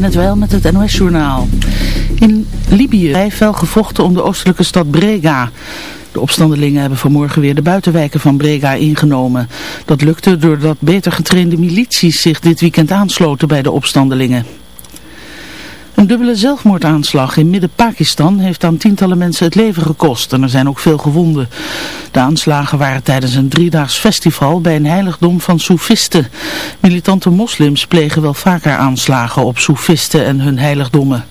net wel met het NOS-journaal. In Libië is fel gevochten om de oostelijke stad Brega. De opstandelingen hebben vanmorgen weer de buitenwijken van Brega ingenomen. Dat lukte doordat beter getrainde milities zich dit weekend aansloten bij de opstandelingen. Een dubbele zelfmoordaanslag in midden-Pakistan heeft aan tientallen mensen het leven gekost en er zijn ook veel gewonden. De aanslagen waren tijdens een driedaags festival bij een heiligdom van soefisten. Militante moslims plegen wel vaker aanslagen op soefisten en hun heiligdommen.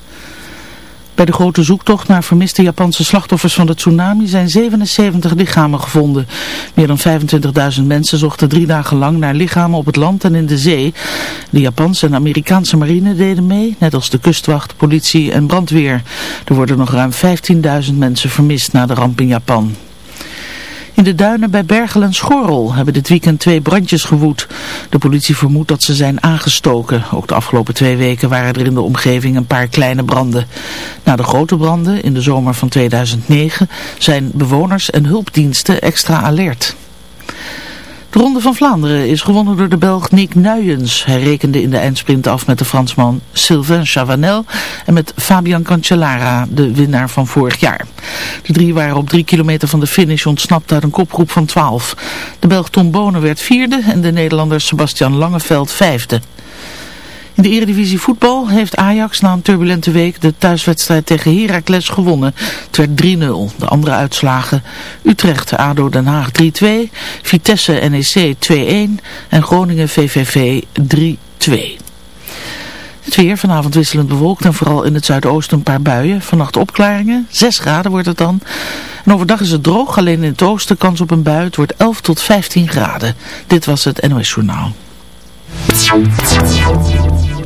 Bij de grote zoektocht naar vermiste Japanse slachtoffers van de tsunami zijn 77 lichamen gevonden. Meer dan 25.000 mensen zochten drie dagen lang naar lichamen op het land en in de zee. De Japanse en Amerikaanse marine deden mee, net als de kustwacht, politie en brandweer. Er worden nog ruim 15.000 mensen vermist na de ramp in Japan. In de duinen bij Bergel en Schorrel hebben dit weekend twee brandjes gewoed. De politie vermoedt dat ze zijn aangestoken. Ook de afgelopen twee weken waren er in de omgeving een paar kleine branden. Na de grote branden in de zomer van 2009 zijn bewoners en hulpdiensten extra alert. De Ronde van Vlaanderen is gewonnen door de Belg Nick Nuyens. Hij rekende in de eindsprint af met de Fransman Sylvain Chavanel en met Fabian Cancellara, de winnaar van vorig jaar. De drie waren op drie kilometer van de finish ontsnapt uit een kopgroep van twaalf. De Belg Tom Bonen werd vierde en de Nederlander Sebastian Langeveld vijfde. In de Eredivisie voetbal heeft Ajax na een turbulente week de thuiswedstrijd tegen Heracles gewonnen. Het werd 3-0. De andere uitslagen Utrecht, ADO Den Haag 3-2, Vitesse NEC 2-1 en Groningen VVV 3-2. Het weer vanavond wisselend bewolkt en vooral in het zuidoosten een paar buien. Vannacht opklaringen, 6 graden wordt het dan. En overdag is het droog, alleen in het oosten kans op een bui. Het wordt 11 tot 15 graden. Dit was het NOS Journaal.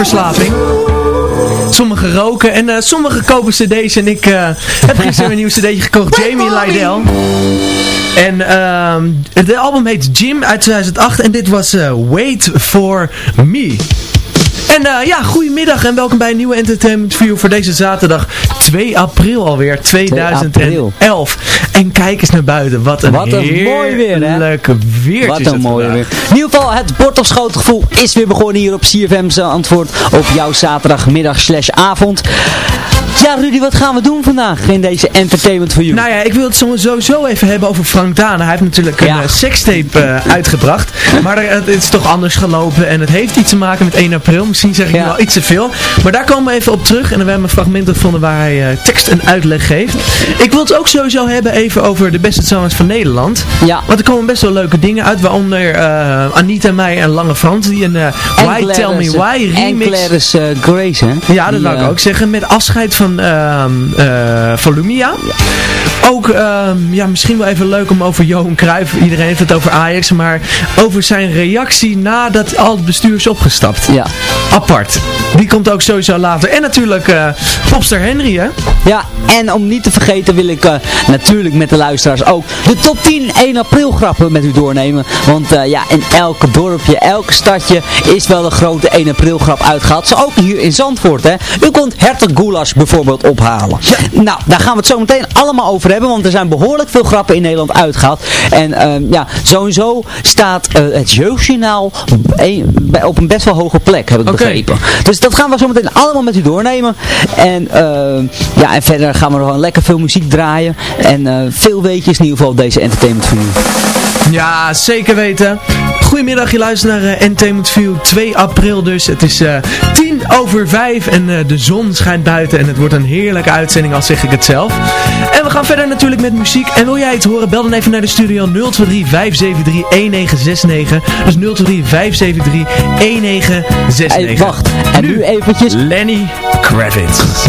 Mensen hebben een verslaving. Sommigen roken en eh, sommigen kopen cd's. En ik eh, heb gisteren een nieuw cd'tje gekocht. Jamie Lydell. En ehm het album heet Jim uit 2008. En dit was eh, Wait For Me. En eh, ja, goedemiddag en welkom bij een nieuwe Entertainment View voor deze zaterdag 2 april alweer, 2011. En kijk eens naar buiten, wat een, Wat een mooi weer, hè? heerlijk weertje Wat een mooi weer. In ieder geval, het bord of schootgevoel is weer begonnen hier op CFM's antwoord op jouw zaterdagmiddag slash avond. Ja, Rudy, wat gaan we doen vandaag in deze Entertainment for You? Nou ja, ik wil het sowieso even hebben over Frank Dane. Hij heeft natuurlijk een Ja. eh, sekstape eh, uitgebracht. Maar er- het is toch anders gelopen. En het heeft iets te maken met 1 april. Misschien zeg ik Ja. wel iets te veel. Maar daar komen we even op terug. En we hebben een fragment gevonden waar hij eh, tekst en uitleg geeft. Ik wil het ook sowieso hebben even over de beste zangers van Nederland. Ja. Want er komen best wel leuke dingen uit. Waaronder eh, Anita Meijer en Lange Frans. Die een eh, Why Tell Me Why En remix... Gladys eh, Grace, hè? Ja, dat Die, wou ik eh, ook zeggen. Met afscheid van, eh, van Lumia. Ook, ehm, ja, misschien wel even leuk om over Johan Cruijff. Iedereen heeft het over Ajax. Maar over zijn reactie nadat al het bestuur is opgestapt. Ja. Apart. Die komt ook sowieso later. En natuurlijk eh Popster Henry, hè? Ja, en om niet te vergeten wil ik eh, natuurlijk met de luisteraars ook de top 10 1 april grappen met u doornemen. Want eh, ja, in elke dorpje, elk stadje is wel een grote 1 april grap uitgehaald. Zo ook hier in Zandvoort, hè. U kunt Hertog Goulash bijvoorbeeld ophalen. Nou, daar gaan we het zo meteen allemaal over hebben, want er zijn behoorlijk veel grappen in Nederland uitgehaald. En ehm, ja, sowieso staat eh, het jeugdjournaal op een best wel hoge plek, heb ik begrepen. Dus dat gaan we zo meteen allemaal met u doornemen. En, ehm, ja, en verder gaan we gewoon lekker veel muziek draaien. En eh, veel weetjes in ieder geval op deze Entertainment View. Ja, zeker weten. Goedemiddag, je luistert naar eh, Entertainment View 2 april dus. Het is eh 10 over 5 en eh, de zon schijnt buiten en het wordt een heerlijke uitzending, al zeg ik het zelf. En we gaan verder natuurlijk met muziek. En wil jij het horen, bel dan even naar de studio 023 573 1969. Dus 023 573 1969. Hey, wacht. En nu eventjes... Lenny Kravitz.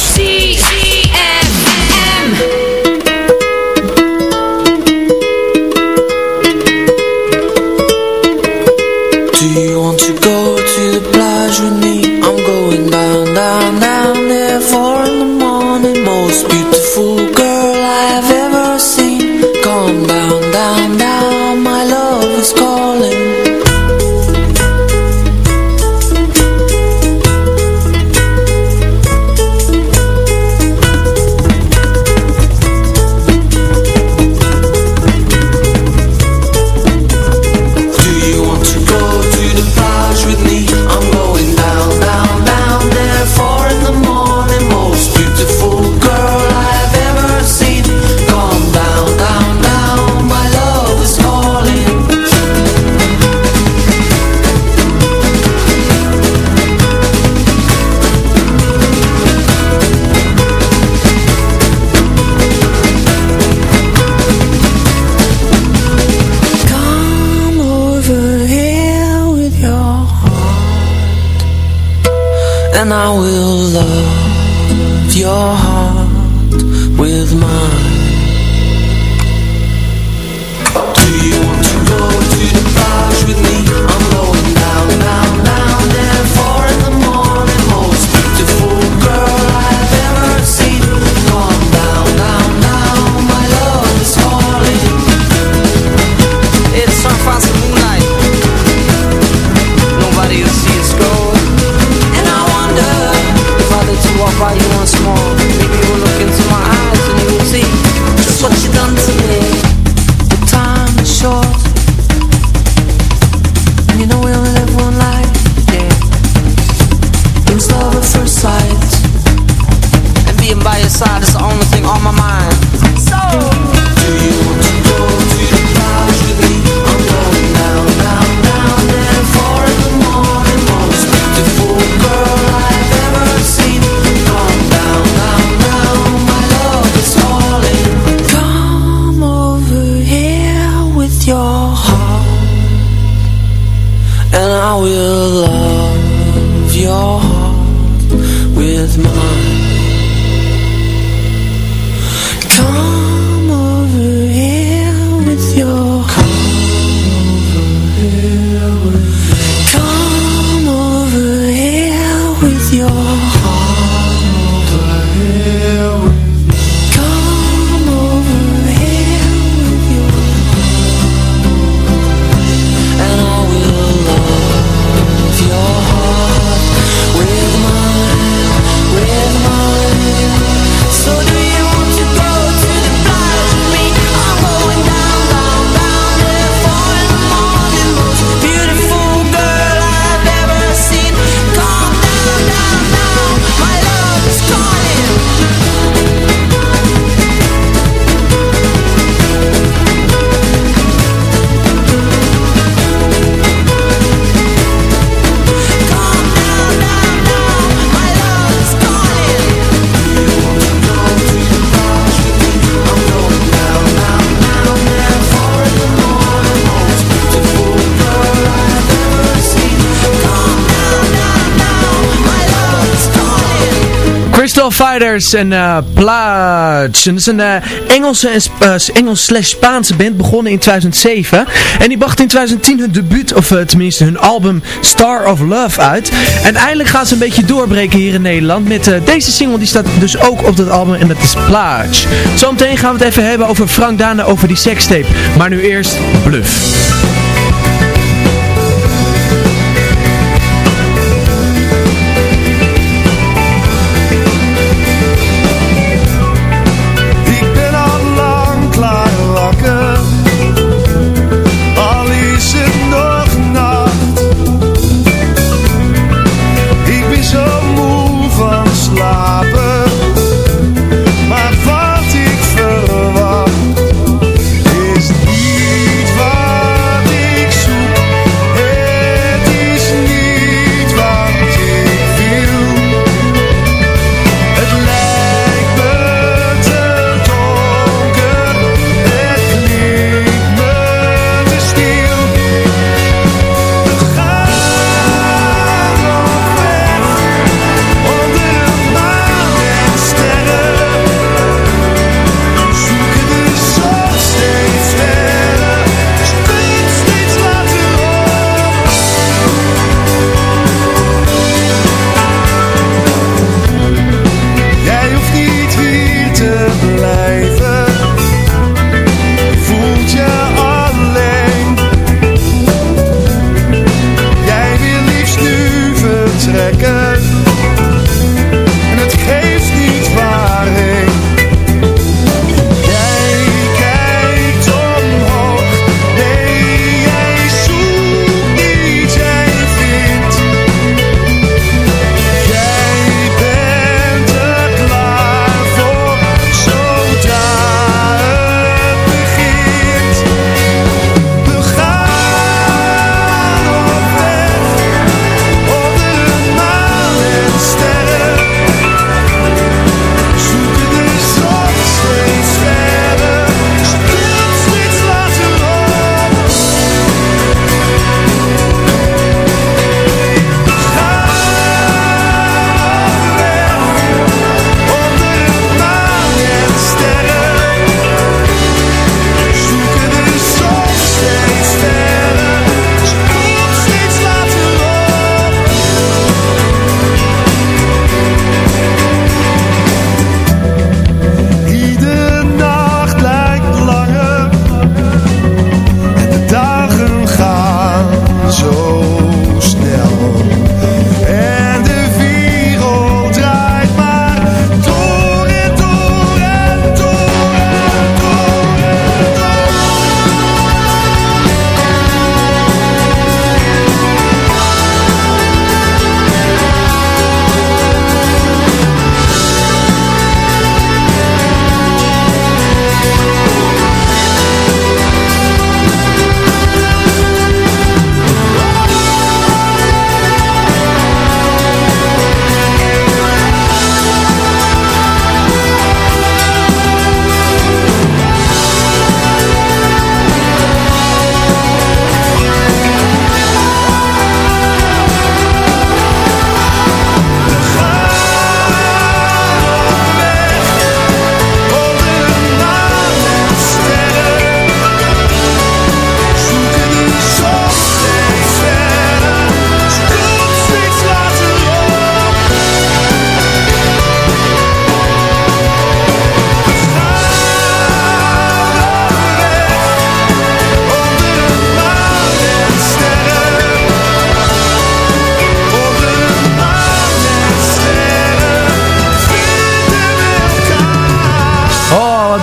Soul Fighters en eh, uh, Plaats. Dat is een eh, Engelse en eh, Engels slash Spaanse band, begonnen in 2007. En die bracht in 2010 hun debuut, of tenminste hun album Star of Love uit. En eindelijk gaan ze een beetje doorbreken hier in Nederland met deze single. Die staat dus ook op dat album en dat is Plaats. Zometeen gaan we het even hebben over Frank Dana over die sextape. Maar nu eerst Bluff.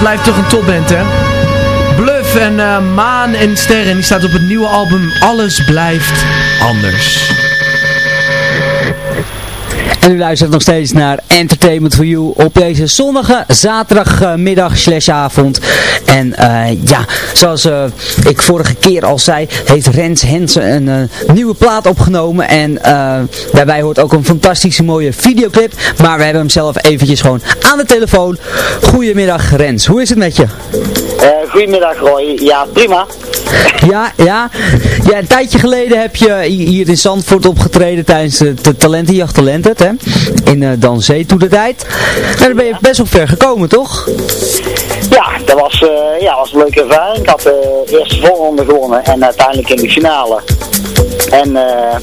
Blijft toch een topband, hè? Bluff en eh, Maan en Sterren. Die staat op het nieuwe album Alles Blijft Anders. En u luistert nog steeds naar Entertainment for You op deze zonnige zaterdagmiddag slash avond. En eh, ja, zoals eh, ik vorige keer al zei, heeft Rens Hensen een eh, nieuwe plaat opgenomen. En daarbij hoort ook een fantastische mooie videoclip. Maar we hebben hem zelf eventjes gewoon aan de telefoon. Goedemiddag Rens, hoe is het met je? Goedemiddag Roy. Ja, prima. Ja, ja. ja, een tijdje geleden heb je hier in Zandvoort opgetreden tijdens de, de Talentenjacht Talented, In uh, Danzee toen de tijd. Nou, daar ben je best wel ver gekomen, toch? Ja, dat was, eh, ja, was een leuke ervaring. Ik had de eerste voorronde gewonnen en uiteindelijk in de finale. En eh,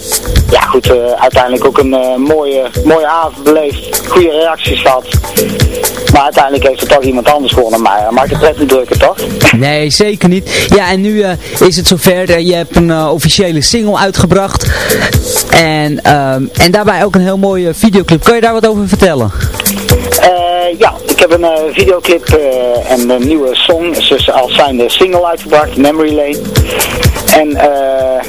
ja goed, eh, uiteindelijk ook een eh, mooie, mooie avond beleefd. Goede reacties gehad. Maar uiteindelijk heeft er toch iemand anders gewonnen. Maar maakt het pret niet drukken, toch? Nee, zeker niet. Ja, en nu eh, is het zover. Eh, je hebt een eh, officiële single uitgebracht. En, ehm, en daarbij ook een heel mooie videoclip. Kan je daar wat over vertellen? Eh, ja, ik heb een eh, videoclip eh, en een nieuwe song, dus als zijn de single uitgebracht, Memory Lane. En eh,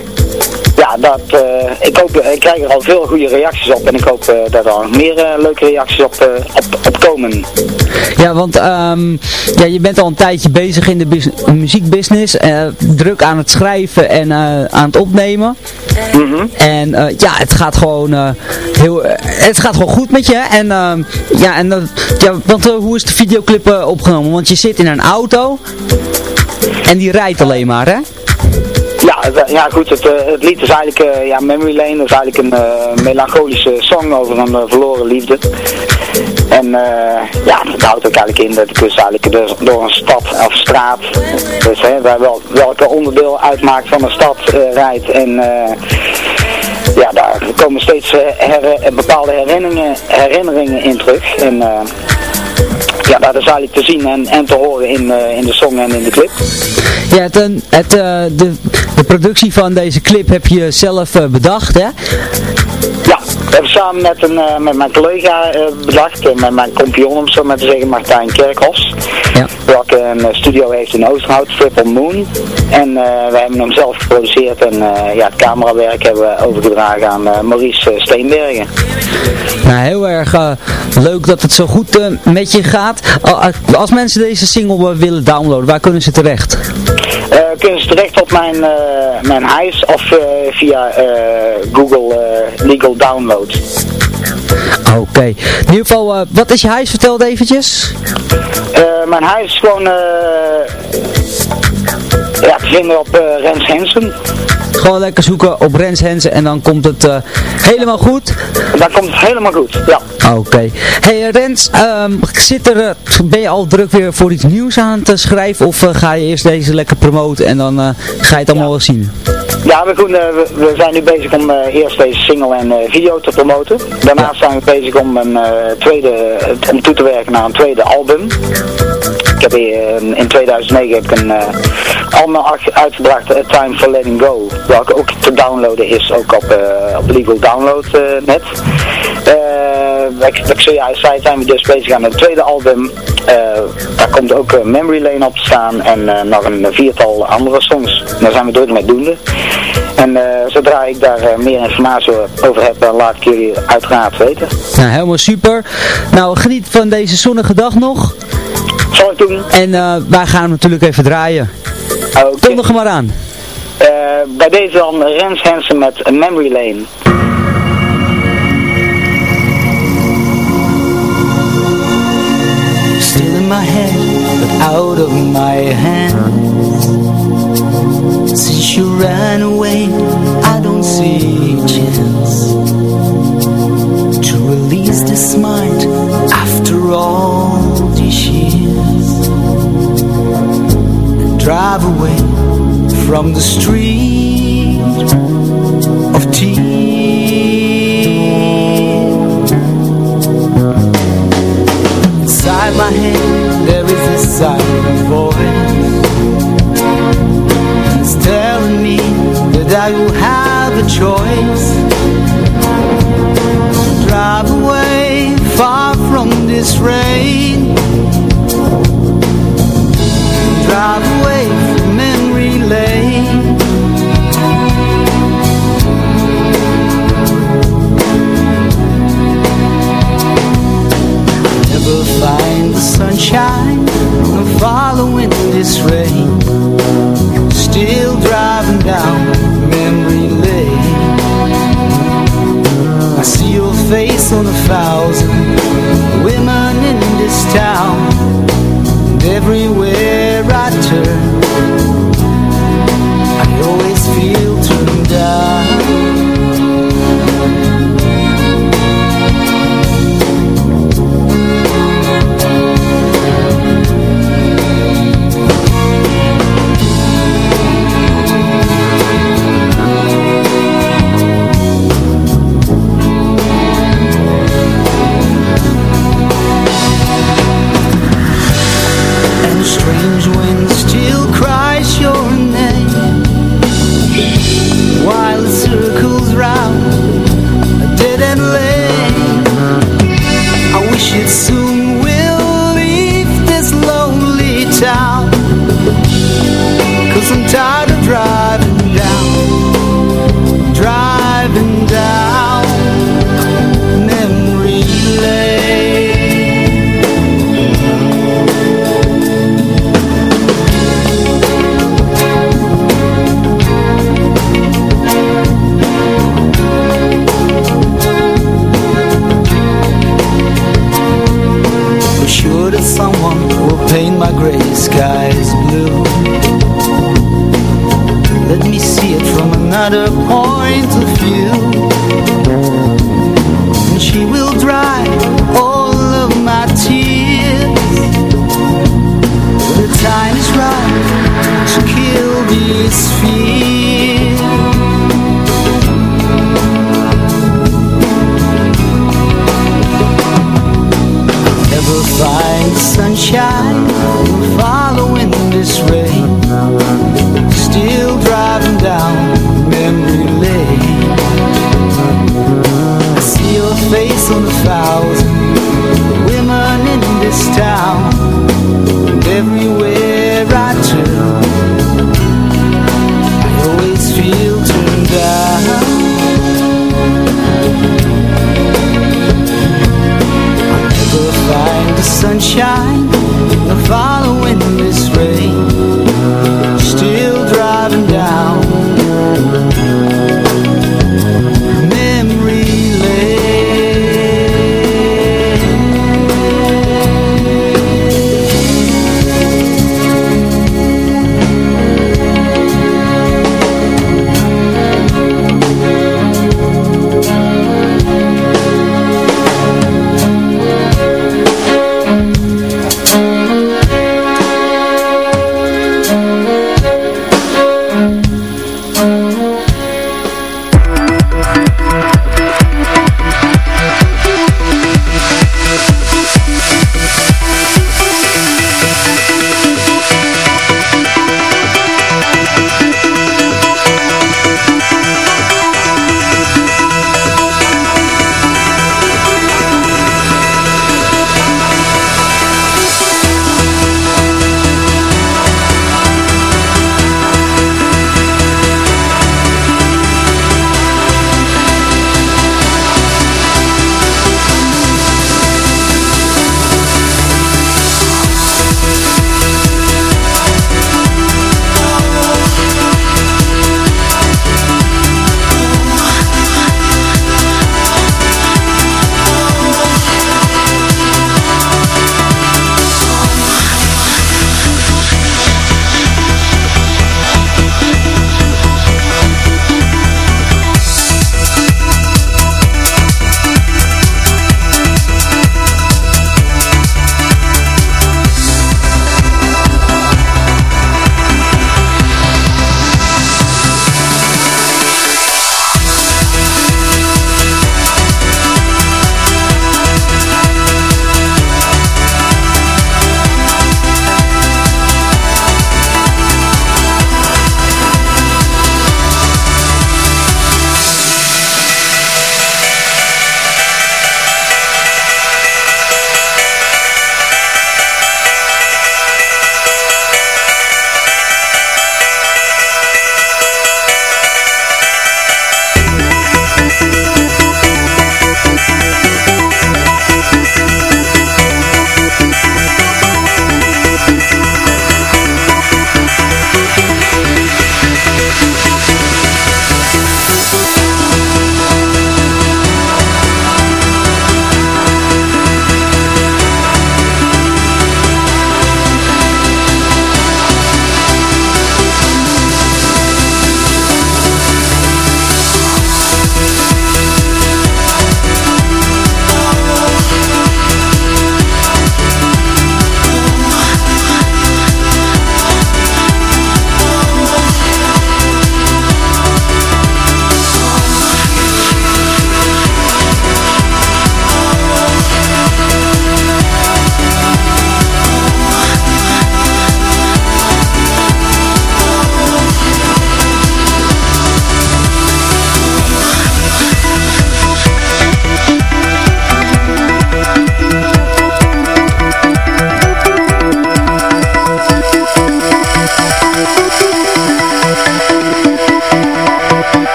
ja, dat, eh, ik, hoop, ik krijg er al veel goede reacties op en ik hoop eh, dat er nog meer eh, leuke reacties op, eh, op, op komen. Ja, want ehm, ja, je bent al een tijdje bezig in de bus- muziekbusiness. eh, druk aan het schrijven en eh, aan het opnemen. En eh, ja, het gaat gewoon eh, heel, eh, het gaat gewoon goed met je. En ehm, ja, en, ja, want eh, hoe is de videoclip eh, opgenomen? Want je zit in een auto en die rijdt alleen maar, hè? Ja, het- ja goed, het, eh, het lied is eigenlijk, eh, ja, Memory Lane is eigenlijk een eh, melancholische song over een eh, verloren liefde. En eh, ja, het houdt ook eigenlijk in dat ik dus eigenlijk door, een stad of straat, dus hè, waar wel, welke onderdeel uitmaakt van een stad eh, rijdt. En eh, ja, daar komen steeds eh, bepaalde herinneringen, herinneringen in terug. En eh, ja, dat is eigenlijk te zien en, en te horen in, eh, in de song en in de clip. Ja, het, een- het, eh, de, de productie van deze clip heb je zelf eh, bedacht, hè? Ja, we hebben samen met, een, eh, met mijn collega eh, bedacht, met mijn compagnon om zo maar te zeggen, Martijn Kerkhofs. Ja. Welke een studio heeft in Oosterhout, Triple Moon. En we hebben hem zelf geproduceerd en ja, het camerawerk hebben we overgedragen aan Maurice Steenbergen. Nou, heel erg leuk dat het zo goed met je gaat. Al- als mensen deze single willen downloaden, waar kunnen ze terecht? Eh, kunnen ze terecht op mijn, eh, mijn huis of eh, via Google Legal Download. Oké. In ieder geval, wat is je huis? Vertel het eventjes. Mijn huis is gewoon eh, ja, te vinden op Rens Hensen. Gewoon lekker zoeken op Rens Hensen en dan komt het eh, helemaal goed. Dan komt het helemaal goed, ja. Oké. Hey Rens, ehm, zit er, eh, ben je al druk weer voor iets nieuws aan te schrijven of eh, ga je eerst deze lekker promoten en dan ga je het allemaal wel zien? Ja, we, doen, we, we zijn nu bezig om eerst deze single en video te promoten. Daarnaast zijn we bezig om, een, tweede, om toe te werken naar een tweede album. Ik heb hier, in 2009 heb ik een uit- uitgebracht, A Time for Letting Go. Welke ook te downloaden is, ook op, eh, op Legal Download eh, net. Eh, ik, zojuist zei, zijn we dus bezig aan een tweede album. Daar komt ook Memory Lane op te staan en nog een viertal andere songs. Daar zijn we druk mee doende. En zodra ik daar meer informatie over heb, laat ik jullie uiteraard weten. Nou, helemaal super. Nou, geniet van deze zonnige dag nog. Zal ik doen? En wij gaan hem natuurlijk even draaien. Oké. Kom er maar aan. Eh, bij deze dan Rens Hansen met Memory Lane. Still in my head, but out of my hands Since you ran away, I don't see a chance To release this mind after all drive away from the street of tears. Inside my head there is this silent voice It's telling me that I will have a choice. Drive away far from this rain Drive away from memory lane. Never find the sunshine I'm following this rain. Still driving down memory lane. I see your face on a thousand women in this town. And everywhere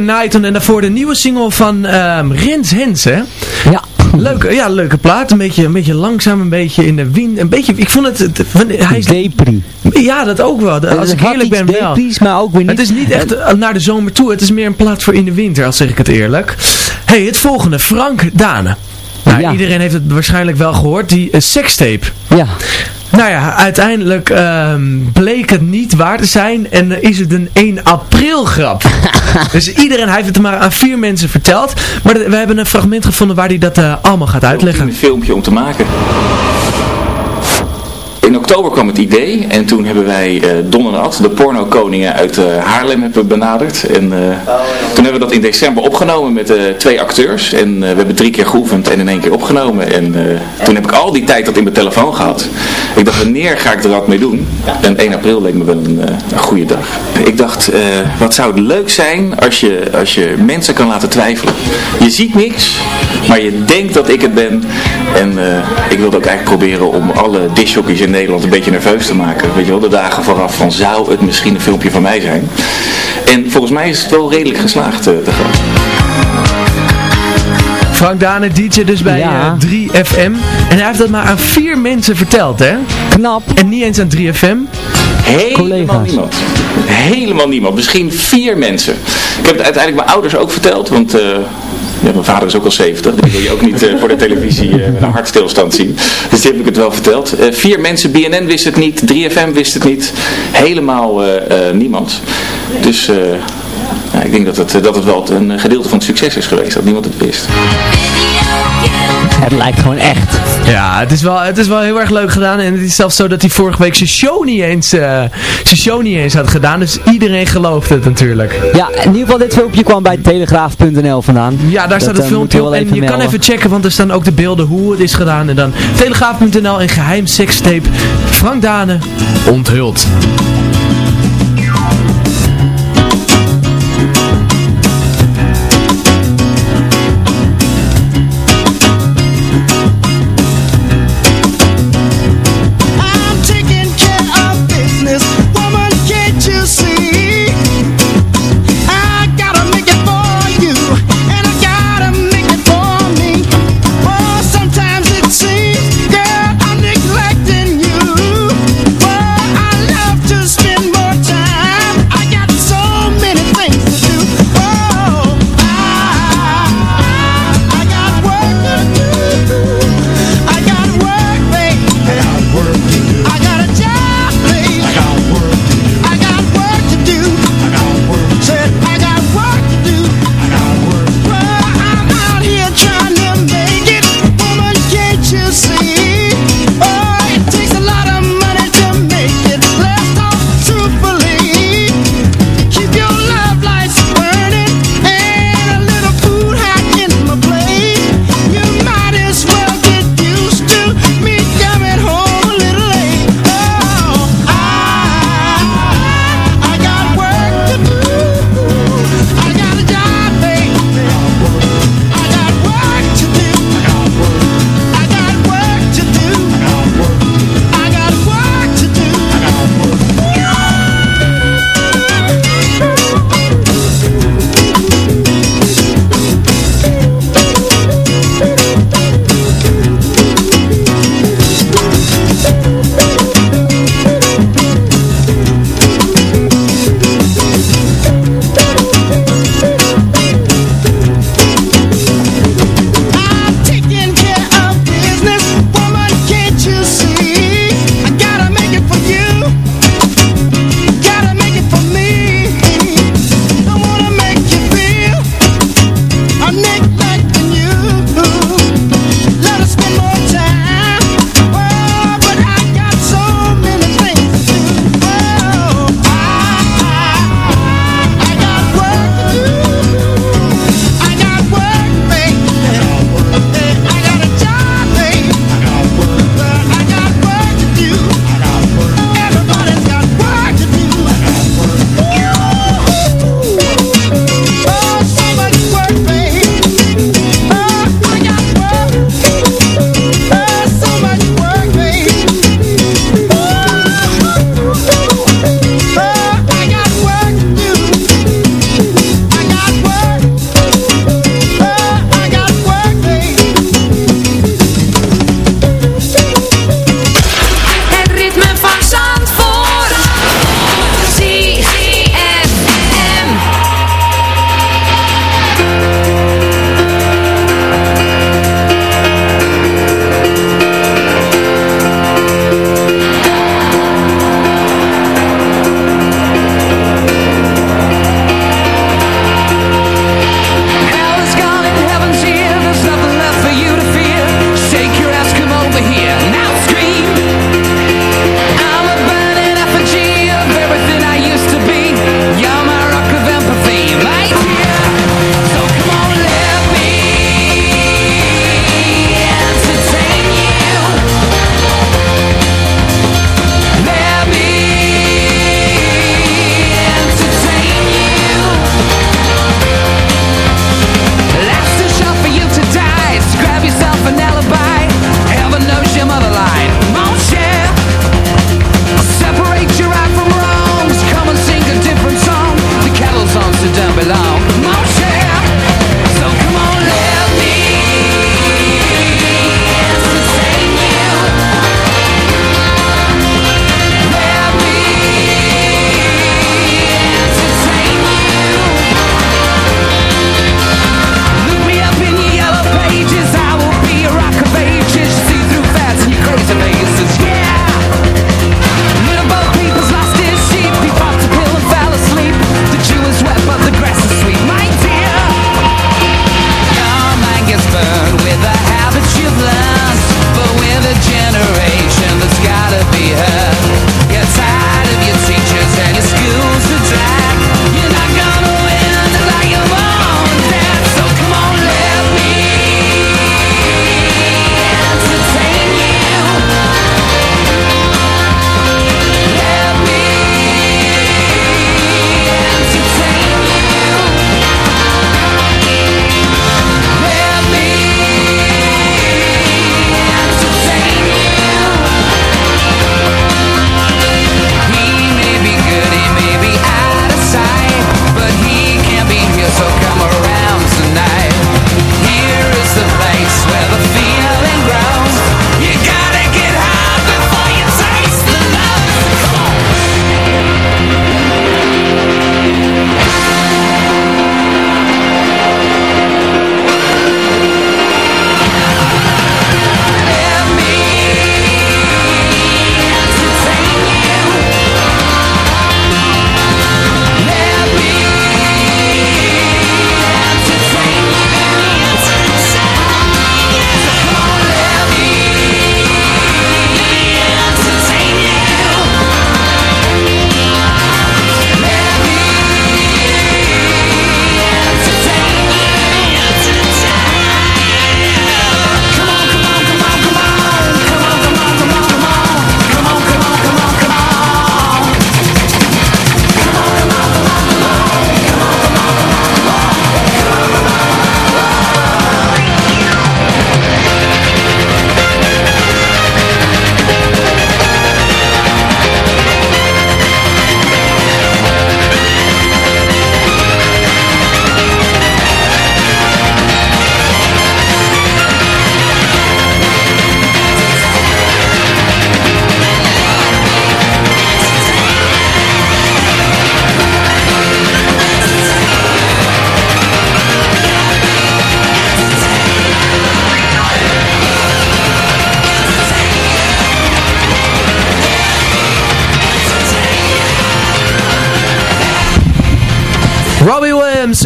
Night en daarvoor de nieuwe single van um, Rens Hensen. Ja. Leuke, ja, leuke plaat. Een beetje, een beetje langzaam, een beetje in de wind. Een beetje, ik vond het... het hij is, Depri. Ja, dat ook wel. Als ik eerlijk ben wel. Depri's, maar ook weer niet. Het is niet echt eh, naar de zomer toe. Het is meer een plaat voor in de winter, als zeg ik het eerlijk. hey, het volgende. Frank Dane. Nou, Ja. iedereen heeft het waarschijnlijk wel gehoord. Die uh, sekstape. Ja. Nou ja, uiteindelijk ehm, bleek het niet waar te zijn en is het een 1 april grap. dus iedereen hij heeft het maar aan vier mensen verteld. Maar we hebben een fragment gevonden waar hij dat eh, allemaal gaat uitleggen. Een filmpje om te maken. In oktober kwam het idee en toen hebben wij uh, Don en Ad, de porno-koningen uit uh, Haarlem, hebben benaderd. En uh, toen hebben we dat in december opgenomen met twee acteurs. En we hebben drie keer geoefend en in één keer opgenomen. En toen heb ik al die tijd dat in mijn telefoon gehad. Ik dacht, wanneer ga ik er wat mee doen? En 1 april leek me wel een, een goede dag. Ik dacht, wat zou het leuk zijn als je, als je mensen kan laten twijfelen. Je ziet niks, maar je denkt dat ik het ben. En ik wilde ook eigenlijk proberen om alle disjockeys in Nederland een beetje nerveus te maken. Weet je wel, de dagen vooraf van zou het misschien een filmpje van mij zijn. En volgens mij is het wel redelijk geslaagd uh, te gaan. Frank Dane, DJ dus bij Ja. eh, 3FM. En hij heeft dat maar aan vier mensen verteld, hè? Knap. En niet eens aan 3FM. Helemaal Collega's. niemand. Helemaal niemand. Misschien vier mensen. Ik heb het uiteindelijk mijn ouders ook verteld, want... eh, ja, mijn vader is ook al 70, die wil je ook niet eh, voor de televisie eh, met een hartstilstand zien. Dus die heb ik het wel verteld. Eh, vier mensen, BNN wist het niet, 3FM wist het niet, helemaal eh, eh, niemand. Dus eh, ik denk dat het, dat het wel een gedeelte van het succes is geweest, dat niemand het wist. Het lijkt gewoon echt. Ja, het is, wel, het is wel heel erg leuk gedaan. En het is zelfs zo dat hij vorige week zijn show niet eens, eh, zijn show niet eens had gedaan. Dus iedereen gelooft het natuurlijk. Ja, in ieder geval dit filmpje kwam bij telegraaf.nl vandaan. Ja, daar Dat, staat het eh, filmpje op. En je kan even checken, want er staan ook de beelden hoe het is gedaan. En dan telegraaf.nl en geheim sekstape. Frank Dane onthuld.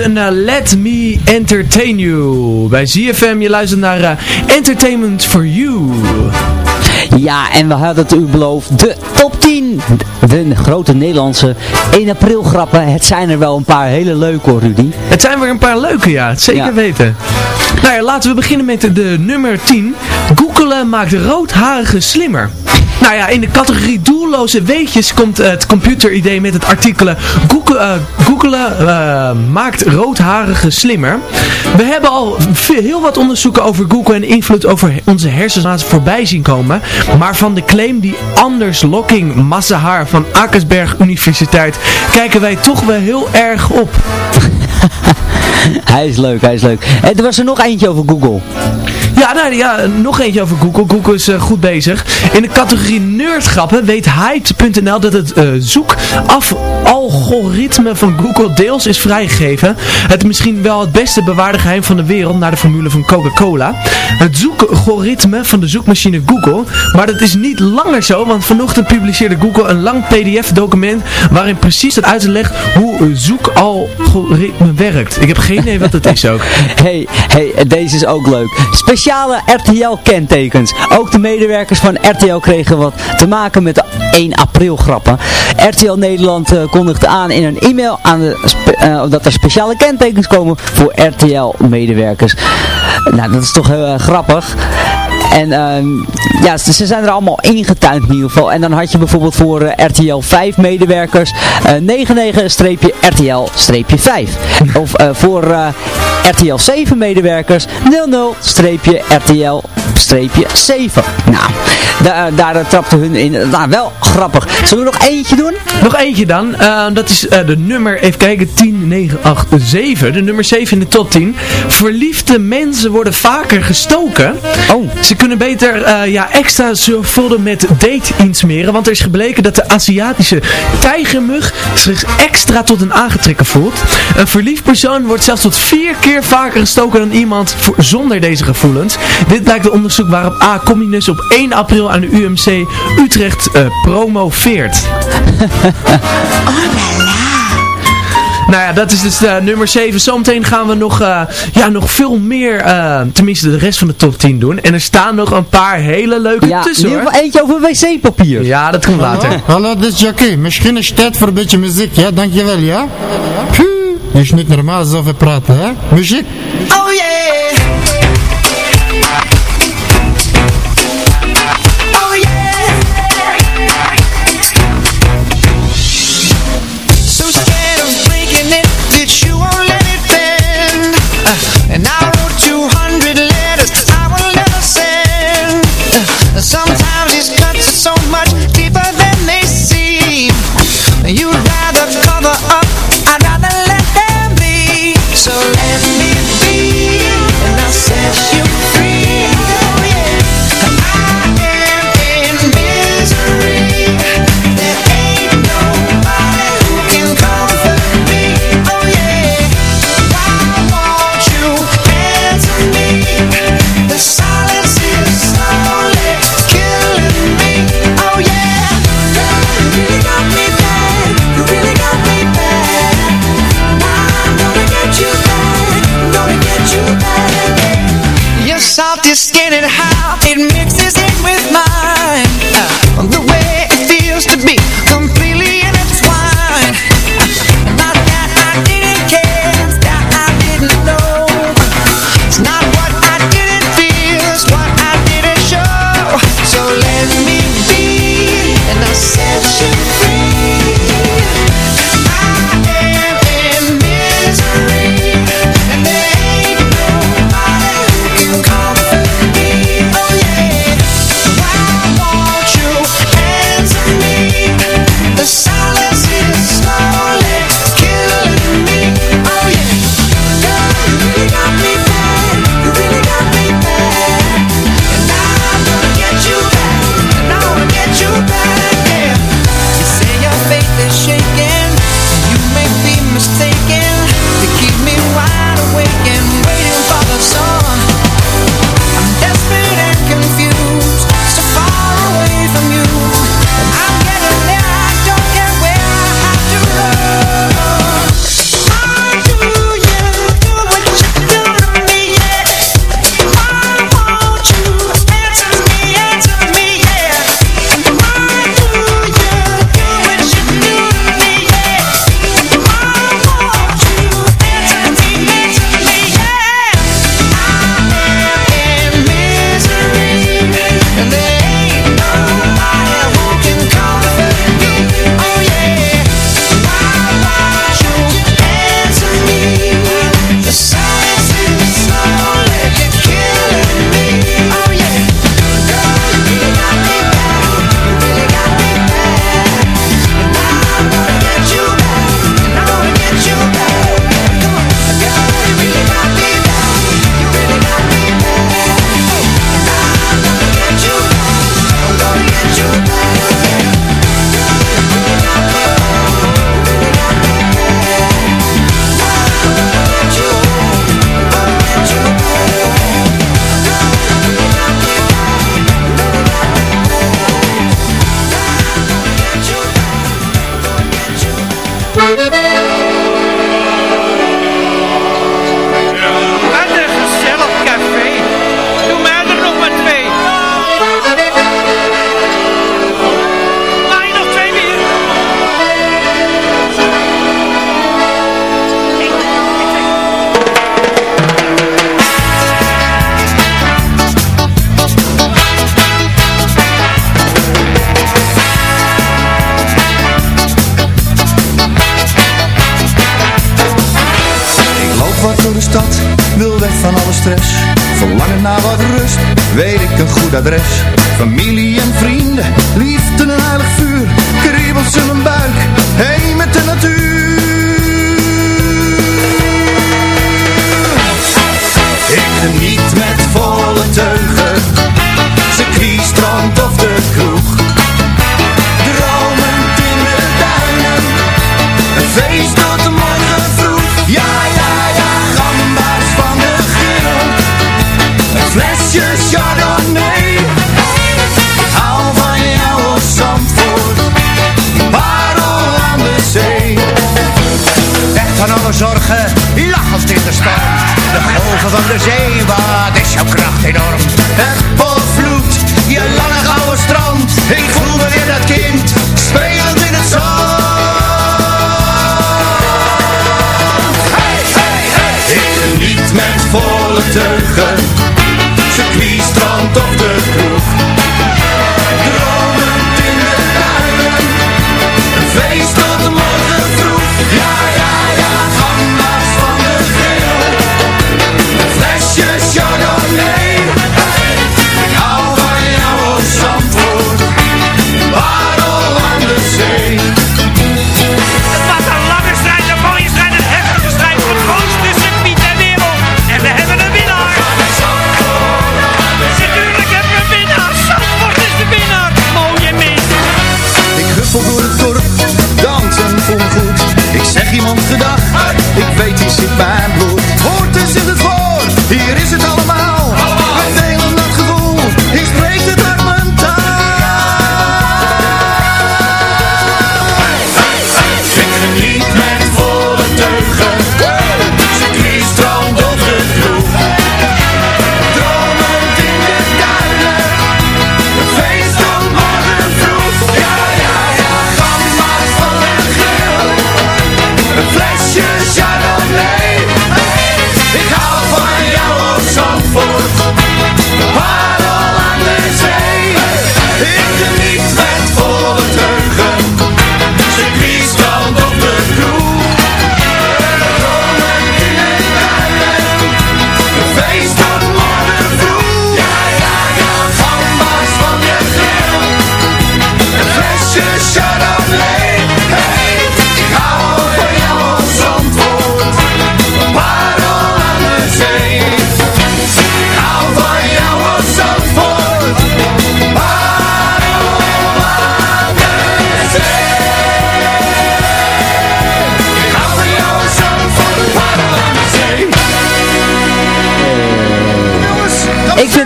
En eh, Let Me Entertain You. Bij ZFM, je luistert naar eh, Entertainment for You. Ja, en we hadden het u beloofd. De top 10. De grote Nederlandse 1 april grappen. Het zijn er wel een paar hele leuke hoor, Rudy. Het zijn weer een paar leuke, ja. Zeker Ja. weten. Nou ja, laten we beginnen met de, de nummer 10. Googelen maakt roodharigen slimmer. Nou ja, in de categorie doelloze weetjes komt het computeridee met het artikelen Google, eh, Googelen eh, maakt roodharigen slimmer. We hebben al veel, heel wat onderzoeken over Google en invloed over onze hersens voorbij zien komen. Maar van de claim die Anders Locking Massahar van Akersberg Universiteit kijken wij toch wel heel erg op. Hij is leuk, hij is leuk. En er was er nog eentje over Google. Ja, nou, ja, nog eentje over Google. Google is eh, goed bezig. In de categorie nerdgrappen weet Hyde.nl dat het eh, zoekafalgoritme van Google deels is vrijgegeven. Het misschien wel het beste bewaarde geheim van de wereld naar de formule van Coca-Cola. Het zoekalgoritme van de zoekmachine Google. Maar dat is niet langer zo, want vanochtend publiceerde Google een lang pdf-document waarin precies het uitlegt hoe een zoekalgoritme werkt. Ik heb geen idee wat het is ook. Hey, hey, deze is ook leuk. Speciale RTL-kentekens. Ook de medewerkers van RTL kregen wat te maken met de 1 april grappen. RTL Nederland eh, kondigde aan in een e-mail aan de eh, dat er speciale kentekens komen voor RTL-medewerkers. Nou, dat is toch heel erg grappig. En ehm, ja, ze zijn er allemaal ingetuind in ieder geval. En dan had je bijvoorbeeld voor eh, RTL 5 medewerkers eh 99-RTL-5. Of eh, voor RTL 7 medewerkers 00-RTL-7. Nou, daar, daar trapte hun in. Nou, wel grappig. Zullen we nog eentje doen? Nog eentje dan. Eh, dat is eh, de nummer, even kijken, 10987. De nummer 7 in de top 10. Verliefde mensen worden vaker gestoken. Oh. Ze kunnen beter eh, ja, extra zorgvuldig met date insmeren. Want er is gebleken dat de Aziatische tijgermug zich extra tot een aangetrekken voelt. Een verliefd persoon wordt zelfs tot vier keer vaker gestoken dan iemand voor- zonder deze gevoelens. Dit blijkt uit onderzoek waarop A. Communus op 1 april aan de UMC Utrecht eh, promoveert. Nou ja, dat is dus eh, nummer 7. Zometeen gaan we nog, eh, ja, nog veel meer, eh, tenminste de rest van de top 10 doen. En er staan nog een paar hele leuke Ja, in tussen ieder hoor. geval eentje over wc-papier. Ja, dat komt later. Hallo, dit is Jackie. Misschien is het tijd voor een beetje muziek, ja? Dankjewel, ja? Puh, is niet normaal zoveel praten, hè? Muziek. Oh yeah. Volle teugen. Circuit, strand of de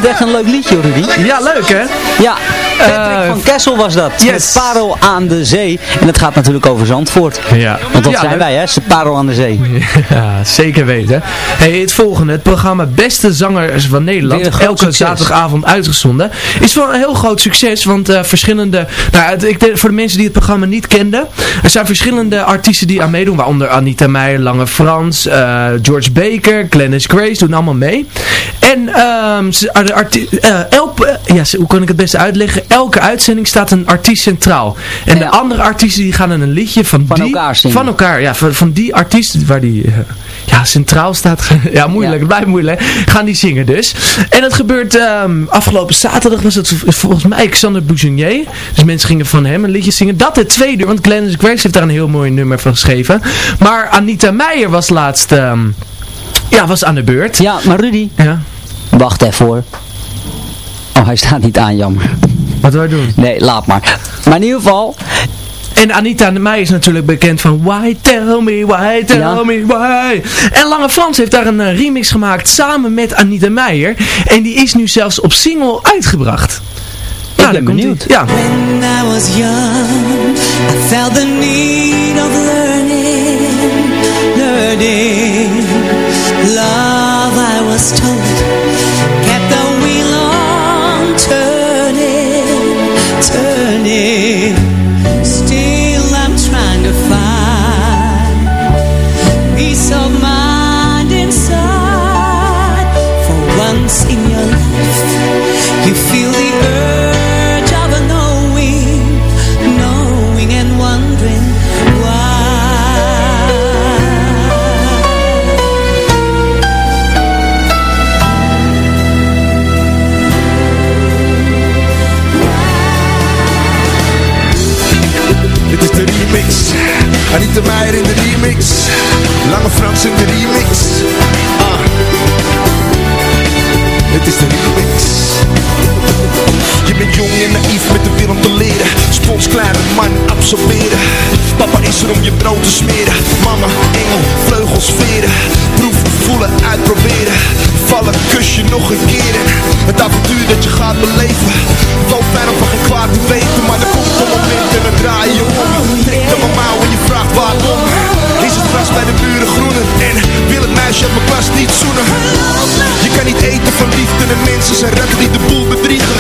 echt een leuk liedje, Rudy. Ja, leuk hè? Ja, Patrick van Kessel was dat. yes. Met Parel aan de Zee. En het gaat natuurlijk over Zandvoort. Ja. Want dat Ja, zijn wij, hè? Parel aan de Zee. Ja, zeker weten. Hey, het volgende, het programma Beste Zangers van Nederland, elke succes. zaterdagavond uitgezonden, is wel een heel groot succes, want eh, verschillende, nou, het- ik voor de mensen die het programma niet kenden, er zijn verschillende artiesten die aan meedoen, waaronder Anita Meijer, Lange Frans, eh, George Baker, Glennis Grace, doen allemaal mee. En ehm, ze- eh, eh, ja, hoe kan ik het beste uitleggen? Elke uitzending staat een artiest centraal. En de andere artiesten die gaan een liedje van, Van die, elkaar zingen. Van elkaar, ja, van, van die artiest waar die eh, ja, centraal staat. ja, moeilijk, het blijft moeilijk. Gaan die zingen dus. En het gebeurt ehm, afgelopen zaterdag was het v- volgens mij Xander Bouzonier. Dus mensen gingen van hem een liedje zingen. Dat het tweede uur, want Glennis Grace heeft daar een heel mooi nummer van geschreven. Maar Anita Meijer was laatst... ehm, ja, was aan de beurt. Ja, maar Rudy. Ja. Wacht even hoor. Oh, hij staat niet aan, jammer. Wat wij doen? Nee, laat maar. Maar in ieder geval... En Anita de Meij is natuurlijk bekend van Why Tell Me, Why Tell Ja. Me, Why. En Lange Frans heeft daar een eh, remix gemaakt samen met Anita Meijer. En die is nu zelfs op single uitgebracht. ben daar komt ie. benieuwd. Ja. When I was young, I felt the need of learning, learning. Love, I was told, Anita Meijer in de remix. Lange Frans in de remix. Ah. Het is de remix. Je bent jong en naïef met de wil om te leren. Spons kleine man absorberen. Papa is er om je brood te smeren. Mama, engel, vleugels, veren. Proeven, voelen, uitproberen. Vallen, kus je nog een keer. En het avontuur dat je gaat beleven. Valt fijn om van geen kwaad te weten. Maar er komt een moment en dan draai je om. Trekt aan mijn mouw en je vraagt waarom. Is het gras bij de buren groener? En wil het meisje uit mijn klas niet zoenen? Je kan niet eten van liefde en mensen zijn ratten die de boel bedriegen.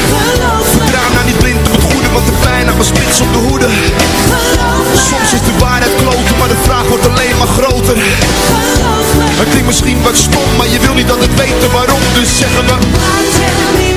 Vertrouw nou niet blind op het goede, want de pijn aan mijn spits op de hoede. Soms is de waarheid kloten, maar de vraag wordt alleen maar groter. Het klinkt misschien wat stom, maar je wil niet dat het weten waarom, dus zeggen we...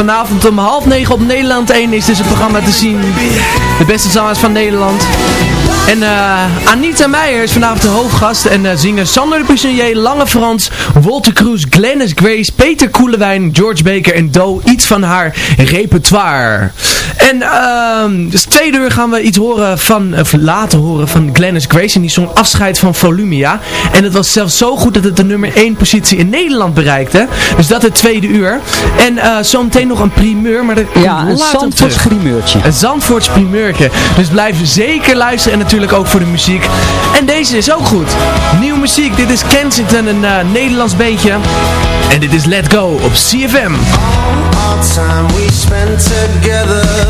Vanavond om half negen op Nederland 1 is dus een programma te zien. De beste zangers van Nederland. En eh, Anita Meijer is vanavond de hoofdgast. En uh, zingen Sander de Pisonier, Lange Frans, Wolter Kroes, Glennis Grace, Peter Koelewijn, George Baker en Do. Iets van haar repertoire. En uh, dus tweede uur gaan we iets horen van, of laten horen van Glennis Grace. En die zong afscheid van Volumia. En het was zelfs zo goed dat het de nummer 1 positie in Nederland bereikte. Dus dat het tweede uur. En uh, zometeen nog een primeur. Maar ja, een Zandvoorts primeurtje. Een Zandvoorts primeurtje. Dus blijf zeker luisteren. En natuurlijk ook voor de muziek. En deze is ook goed. Nieuwe muziek. Dit is Kensington, een uh, Nederlands beentje. En dit is Let Go op CFM. All time we spent together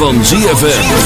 van ZFM.